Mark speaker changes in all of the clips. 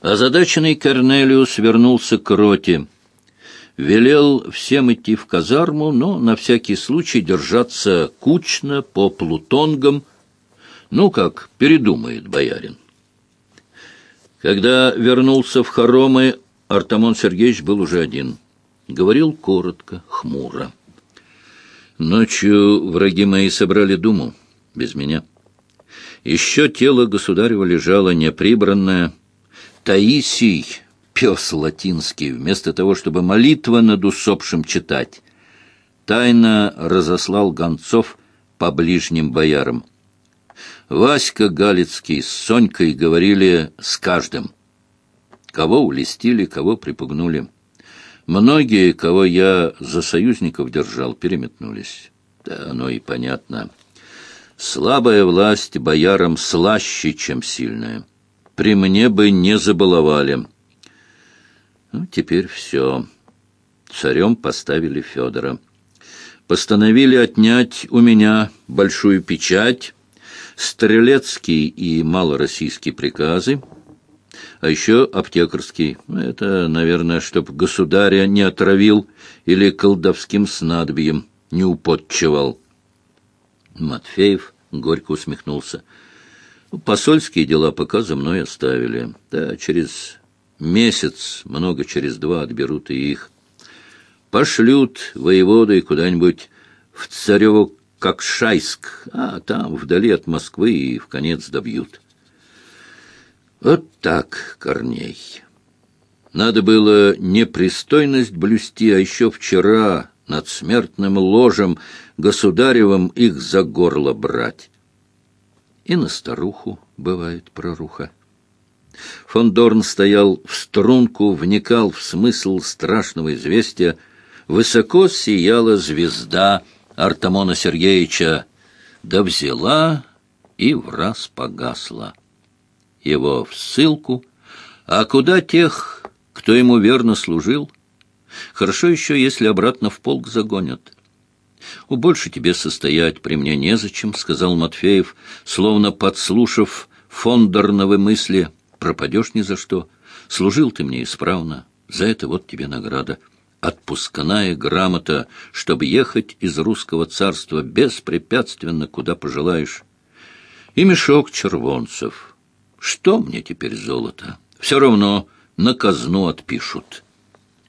Speaker 1: Озадаченный Корнелиус вернулся к роте. Велел всем идти в казарму, но на всякий случай держаться кучно по плутонгам. Ну как, передумает боярин. Когда вернулся в хоромы, Артамон Сергеевич был уже один. Говорил коротко, хмуро. Ночью враги мои собрали думу, без меня. Еще тело государева лежало неприбранное, Таисий, пес латинский, вместо того, чтобы молитва над усопшим читать, тайно разослал гонцов по ближним боярам. Васька Галицкий с Сонькой говорили с каждым. Кого улестили, кого припугнули. Многие, кого я за союзников держал, переметнулись. Да оно и понятно. Слабая власть боярам слаще, чем сильная при мне бы не забаловали. Ну, теперь все. Царем поставили Федора. Постановили отнять у меня большую печать, стрелецкий и малороссийские приказы, а еще аптекарский. Это, наверное, чтоб государя не отравил или колдовским снадобьем не уподчевал. Матфеев горько усмехнулся. Посольские дела пока за мной оставили. Да, через месяц, много через два отберут и их. Пошлют воеводы куда-нибудь в царево Кокшайск, а там, вдали от Москвы, и в конец добьют. Вот так, Корней. Надо было непристойность блюсти, а еще вчера над смертным ложем государевым их за горло брать. И на старуху бывает проруха. Фон стоял в струнку, вникал в смысл страшного известия. Высоко сияла звезда Артамона Сергеевича, да взяла и в раз погасла. Его в ссылку, а куда тех, кто ему верно служил? Хорошо еще, если обратно в полк загонят. «У больше тебе состоять при мне незачем», — сказал Матфеев, словно подслушав фондорновы мысли. «Пропадешь ни за что. Служил ты мне исправно. За это вот тебе награда. Отпускная грамота, чтобы ехать из русского царства беспрепятственно, куда пожелаешь. И мешок червонцев. Что мне теперь золото? Все равно на казну отпишут».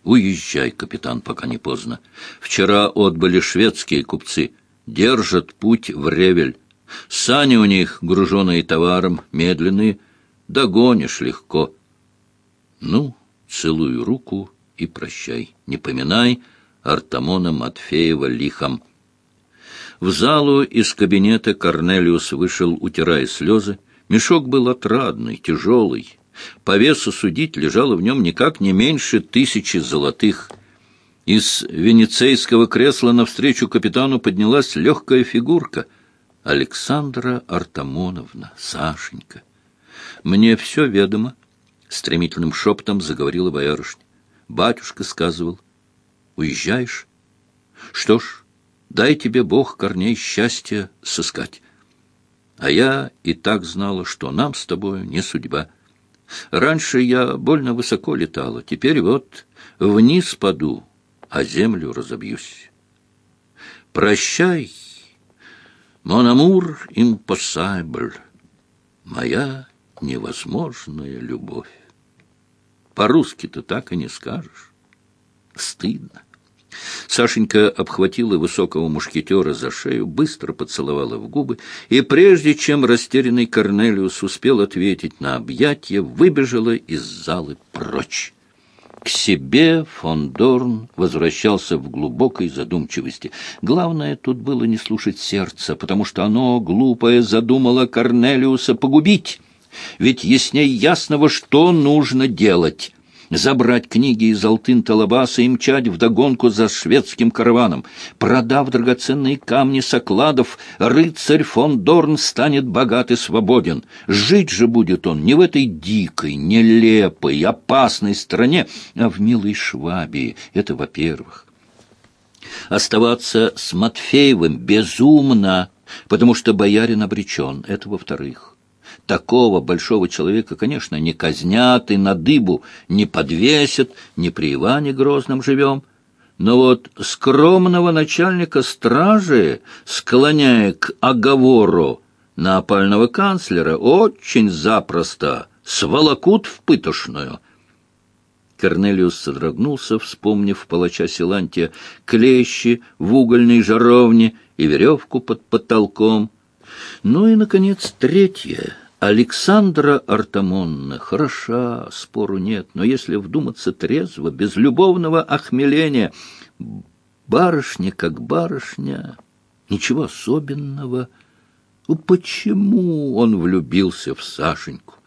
Speaker 1: Уезжай, капитан, пока не поздно. Вчера отбыли шведские купцы. Держат путь в Ревель. Сани у них, груженные товаром, медленные. Догонишь легко. Ну, целую руку и прощай. Не поминай Артамона Матфеева лихом. В залу из кабинета Корнелиус вышел, утирая слезы. Мешок был отрадный, тяжелый. По весу судить лежало в нем никак не меньше тысячи золотых. Из венецейского кресла навстречу капитану поднялась легкая фигурка. Александра Артамоновна, Сашенька. «Мне все ведомо», — стремительным шепотом заговорила боярышня. «Батюшка сказывал. Уезжаешь? Что ж, дай тебе Бог корней счастья сыскать. А я и так знала, что нам с тобою не судьба». Раньше я больно высоко летала, теперь вот вниз паду, а землю разобьюсь. Прощай, amour impossible, моя невозможная любовь. По-русски-то так и не скажешь. Стыдно. Сашенька обхватила высокого мушкетера за шею, быстро поцеловала в губы, и прежде чем растерянный Корнелиус успел ответить на объятие, выбежала из залы прочь. К себе фон Дорн возвращался в глубокой задумчивости. Главное тут было не слушать сердца, потому что оно, глупое, задумало Корнелиуса погубить. Ведь ясней ясного, что нужно делать забрать книги из Алтын-Талабаса и мчать вдогонку за шведским караваном. Продав драгоценные камни с окладов, рыцарь фон Дорн станет богат и свободен. Жить же будет он не в этой дикой, нелепой, опасной стране, а в милой Швабии. Это во-первых. Оставаться с Матфеевым безумно, потому что боярин обречен. Это во-вторых. Такого большого человека, конечно, не казнят и на дыбу не подвесят, не при Иване Грозном живем. Но вот скромного начальника стражи, склоняя к оговору на опального канцлера, очень запросто сволокут в пытошную — Корнелиус содрогнулся, вспомнив палача Силантия, клещи в угольной жаровне и веревку под потолком. Ну и, наконец, третье. Александра Артамонна хороша, спору нет, но если вдуматься трезво, без любовного охмеления, барышня как барышня, ничего особенного. Ну почему он влюбился в Сашеньку?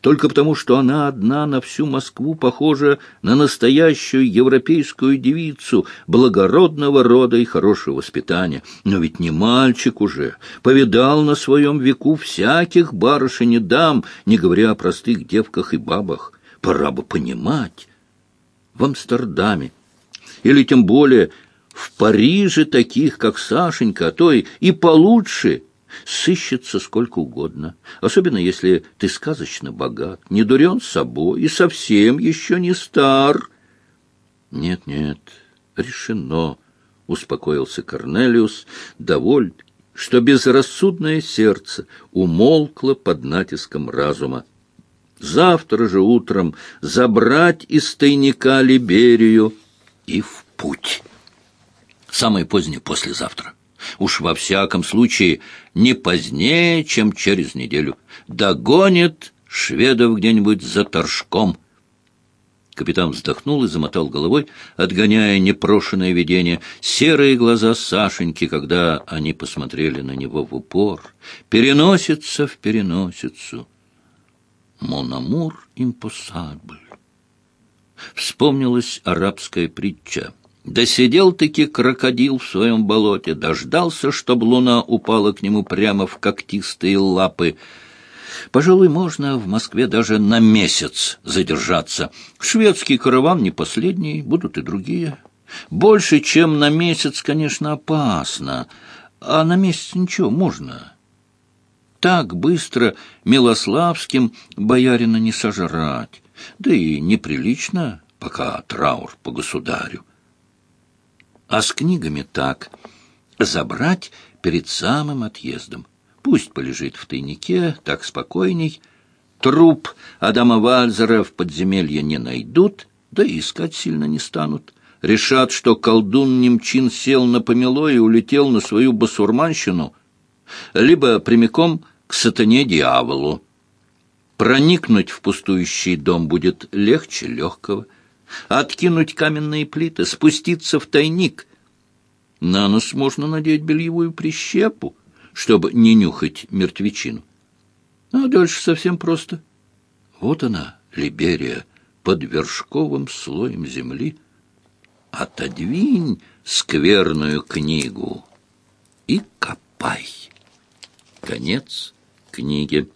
Speaker 1: Только потому, что она одна на всю Москву похожа на настоящую европейскую девицу, благородного рода и хорошего воспитания. Но ведь не мальчик уже, повидал на своем веку всяких барышень и дам, не говоря о простых девках и бабах. Пора бы понимать. В Амстердаме, или тем более в Париже таких, как Сашенька, а то и, получше – сыщется сколько угодно, особенно если ты сказочно богат, не дурен собой и совсем еще не стар. Нет, нет, решено, — успокоился Корнелиус, доволь, что безрассудное сердце умолкло под натиском разума. Завтра же утром забрать из тайника Либерию и в путь. Самое позднее послезавтра. Уж во всяком случае не позднее, чем через неделю. Догонит шведов где-нибудь за торжком. Капитан вздохнул и замотал головой, отгоняя непрошенное видение. Серые глаза Сашеньки, когда они посмотрели на него в упор, переносится в переносицу. «Монамур импосабль». Вспомнилась арабская притча — Досидел-таки крокодил в своем болоте, дождался, чтоб луна упала к нему прямо в когтистые лапы. Пожалуй, можно в Москве даже на месяц задержаться. Шведский караван не последний, будут и другие. Больше, чем на месяц, конечно, опасно, а на месяц ничего, можно. Так быстро Милославским боярина не сожрать, да и неприлично, пока траур по государю. А с книгами так. Забрать перед самым отъездом. Пусть полежит в тайнике, так спокойней. Труп Адама Вальзера в подземелье не найдут, да и искать сильно не станут. Решат, что колдун Немчин сел на помело и улетел на свою басурманщину, либо прямиком к сатане-дьяволу. Проникнуть в пустующий дом будет легче легкого откинуть каменные плиты, спуститься в тайник. На нос можно надеть бельевую прищепу, чтобы не нюхать мертвечину. А дальше совсем просто. Вот она, Либерия, под вершковым слоем земли. Отодвинь скверную книгу и копай. Конец книги.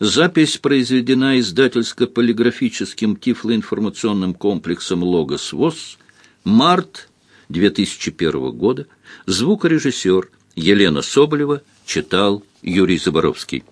Speaker 1: Запись произведена издательско-полиграфическим тифлоинформационным комплексом «Логос ВОЗ», март 2001 года, звукорежиссер Елена Соболева читал Юрий Заборовский.